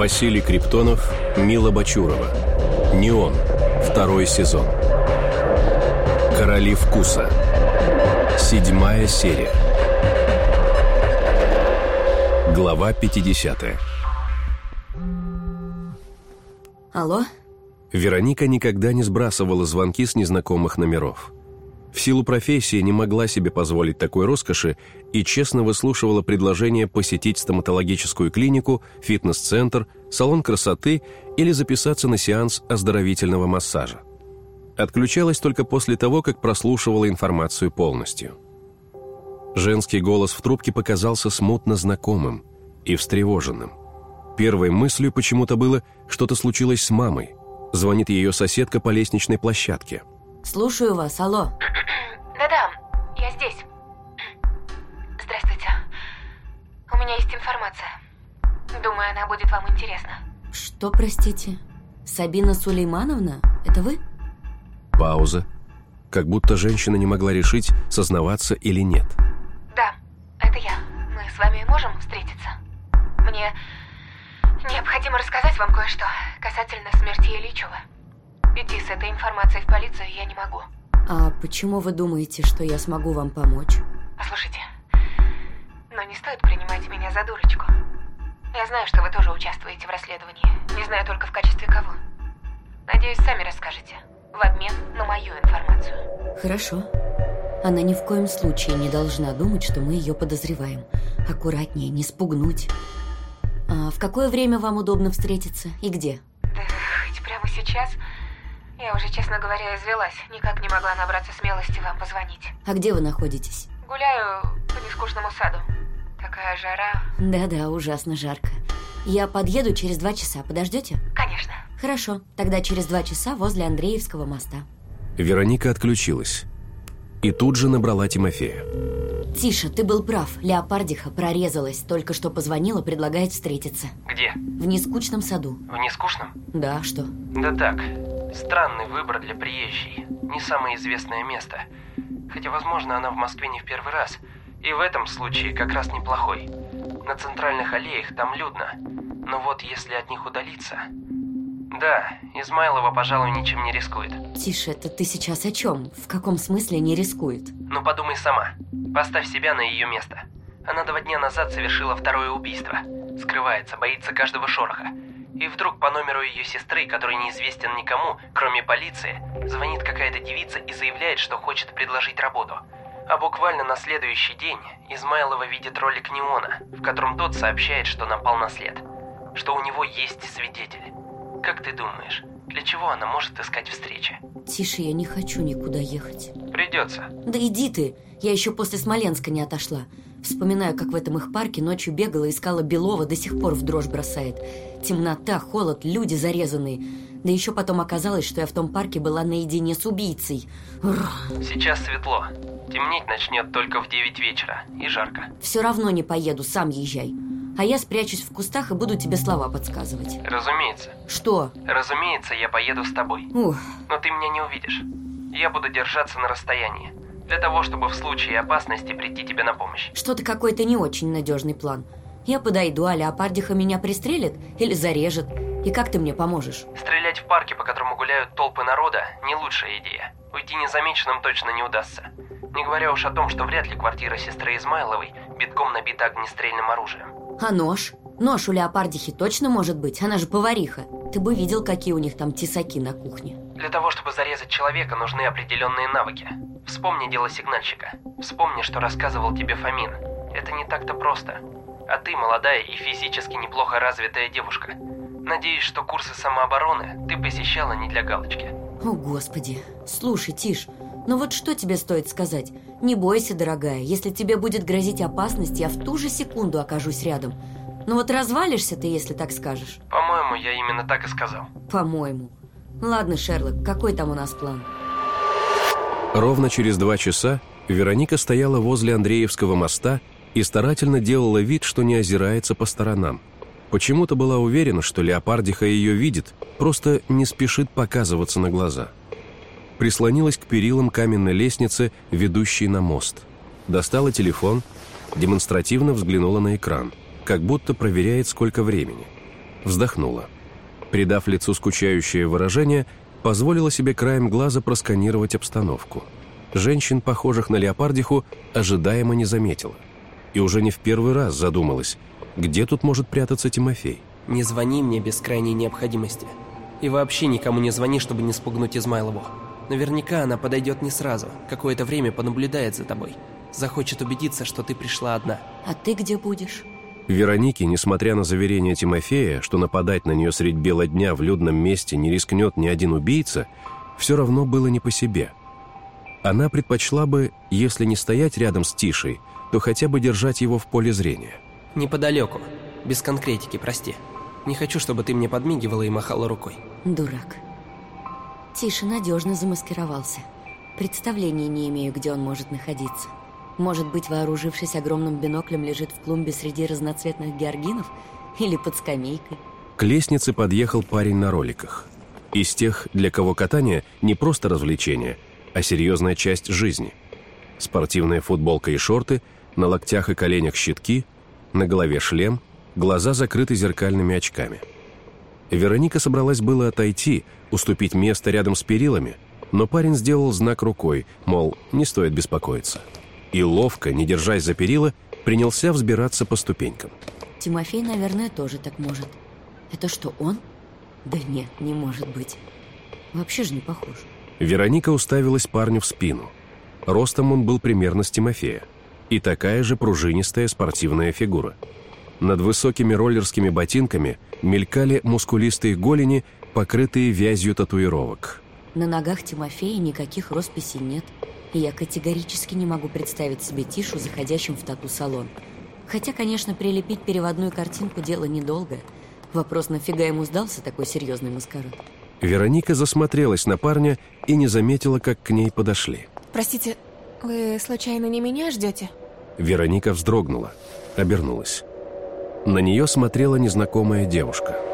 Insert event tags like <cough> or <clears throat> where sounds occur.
Василий Криптонов, Мила Бачурова. «Неон». Второй сезон. «Короли вкуса». Седьмая серия. Глава 50. Алло? Вероника никогда не сбрасывала звонки с незнакомых номеров. В силу профессии не могла себе позволить такой роскоши и честно выслушивала предложение посетить стоматологическую клинику, фитнес-центр, салон красоты или записаться на сеанс оздоровительного массажа. Отключалась только после того, как прослушивала информацию полностью. Женский голос в трубке показался смутно знакомым и встревоженным. Первой мыслью почему-то было, что-то случилось с мамой. Звонит ее соседка по лестничной площадке. Слушаю вас, алло. Да-да, я здесь. <clears throat> Здравствуйте. У меня есть информация. Думаю, она будет вам интересна. Что, простите? Сабина Сулеймановна? Это вы? Пауза. Как будто женщина не могла решить, сознаваться или нет. Да, это я. Мы с вами можем встретиться? Мне необходимо рассказать вам кое-что касательно смерти Ильичева. Идти с этой информацией в полицию я не могу. А почему вы думаете, что я смогу вам помочь? Послушайте, но не стоит принимать меня за дурочку. Я знаю, что вы тоже участвуете в расследовании. Не знаю только в качестве кого. Надеюсь, сами расскажете. В обмен на мою информацию. Хорошо. Она ни в коем случае не должна думать, что мы ее подозреваем. Аккуратнее, не спугнуть. А в какое время вам удобно встретиться и где? Да хоть прямо сейчас. Я уже, честно говоря, извелась. Никак не могла набраться смелости вам позвонить. А где вы находитесь? Гуляю по нескучному саду. Такая жара. Да-да, ужасно жарко. Я подъеду через два часа. Подождете? Конечно. Хорошо. Тогда через два часа возле Андреевского моста. Вероника отключилась. И тут же набрала Тимофея. Тише, ты был прав. Леопардиха прорезалась. Только что позвонила, предлагает встретиться. Где? В нескучном саду. В нескучном? Да, что? Да так. Странный выбор для приезжей. Не самое известное место. Хотя, возможно, она в Москве не в первый раз. И в этом случае как раз неплохой. На центральных аллеях там людно. Но вот если от них удалиться... Да, Измайлова, пожалуй, ничем не рискует. Тише, это ты сейчас о чем? В каком смысле не рискует? Ну подумай сама. Поставь себя на ее место. Она два дня назад совершила второе убийство. Скрывается, боится каждого шороха. И вдруг по номеру ее сестры, который неизвестен никому, кроме полиции, звонит какая-то девица и заявляет, что хочет предложить работу. А буквально на следующий день Измайлова видит ролик Неона, в котором тот сообщает, что напал на след. Что у него есть свидетель. Как ты думаешь, для чего она может искать встречи? Тише, я не хочу никуда ехать. Придется. Да иди ты, я еще после Смоленска не отошла. Вспоминаю, как в этом их парке ночью бегала, искала Белова, до сих пор в дрожь бросает. Темнота, холод, люди зарезанные. Да еще потом оказалось, что я в том парке была наедине с убийцей. Ур. Сейчас светло. Темнеть начнет только в 9 вечера. И жарко. Все равно не поеду, сам езжай. А я спрячусь в кустах и буду тебе слова подсказывать. Разумеется. Что? Разумеется, я поеду с тобой. Ух, Но ты меня не увидишь. Я буду держаться на расстоянии. Для того, чтобы в случае опасности прийти тебе на помощь. что-то какой-то не очень надежный план. Я подойду, а леопардиха меня пристрелит или зарежет. И как ты мне поможешь? Стрелять в парке, по которому гуляют толпы народа, не лучшая идея. Уйти незамеченным точно не удастся. Не говоря уж о том, что вряд ли квартира сестры Измайловой битком набита огнестрельным оружием. А нож? Нож у леопардихи точно может быть? Она же повариха. Ты бы видел, какие у них там тесаки на кухне. Для того, чтобы зарезать человека, нужны определенные навыки. Вспомни дело сигнальщика. Вспомни, что рассказывал тебе Фомин. Это не так-то просто. А ты молодая и физически неплохо развитая девушка. Надеюсь, что курсы самообороны ты посещала не для галочки. О, Господи. Слушай, Тиш, ну вот что тебе стоит сказать? Не бойся, дорогая. Если тебе будет грозить опасность, я в ту же секунду окажусь рядом. Ну вот развалишься ты, если так скажешь. По-моему, я именно так и сказал. По-моему. Ладно, Шерлок, какой там у нас план? Ровно через два часа Вероника стояла возле Андреевского моста и старательно делала вид, что не озирается по сторонам. Почему-то была уверена, что леопардиха ее видит, просто не спешит показываться на глаза. Прислонилась к перилам каменной лестницы, ведущей на мост. Достала телефон, демонстративно взглянула на экран, как будто проверяет, сколько времени. Вздохнула. Придав лицу скучающее выражение, позволила себе краем глаза просканировать обстановку. Женщин, похожих на леопардиху, ожидаемо не заметила. И уже не в первый раз задумалась, где тут может прятаться Тимофей. Не звони мне без крайней необходимости. И вообще никому не звони, чтобы не спугнуть Измайлову. Наверняка она подойдет не сразу, какое-то время понаблюдает за тобой. Захочет убедиться, что ты пришла одна. А ты где будешь? Веронике, несмотря на заверение Тимофея, что нападать на нее средь бела дня в людном месте не рискнет ни один убийца, все равно было не по себе. Она предпочла бы, если не стоять рядом с Тишей, то хотя бы держать его в поле зрения. Неподалеку. Без конкретики, прости. Не хочу, чтобы ты мне подмигивала и махала рукой. Дурак. Тише надежно замаскировался. Представления не имею, где он может находиться. Может быть, вооружившись огромным биноклем, лежит в клумбе среди разноцветных георгинов? Или под скамейкой? К лестнице подъехал парень на роликах. Из тех, для кого катание не просто развлечение, а серьезная часть жизни. Спортивная футболка и шорты, на локтях и коленях щитки, на голове шлем, глаза закрыты зеркальными очками. Вероника собралась было отойти, уступить место рядом с перилами, но парень сделал знак рукой, мол, не стоит беспокоиться и ловко, не держась за перила, принялся взбираться по ступенькам. Тимофей, наверное, тоже так может. Это что, он? Да нет, не может быть. Вообще же не похож. Вероника уставилась парню в спину. Ростом он был примерно с Тимофея. И такая же пружинистая спортивная фигура. Над высокими роллерскими ботинками мелькали мускулистые голени, покрытые вязью татуировок. На ногах Тимофея никаких росписей нет и я категорически не могу представить себе Тишу, заходящим в тату-салон. Хотя, конечно, прилепить переводную картинку – дело недолгое. Вопрос, нафига ему сдался такой серьезный маскарад? Вероника засмотрелась на парня и не заметила, как к ней подошли. Простите, вы случайно не меня ждете? Вероника вздрогнула, обернулась. На нее смотрела незнакомая девушка –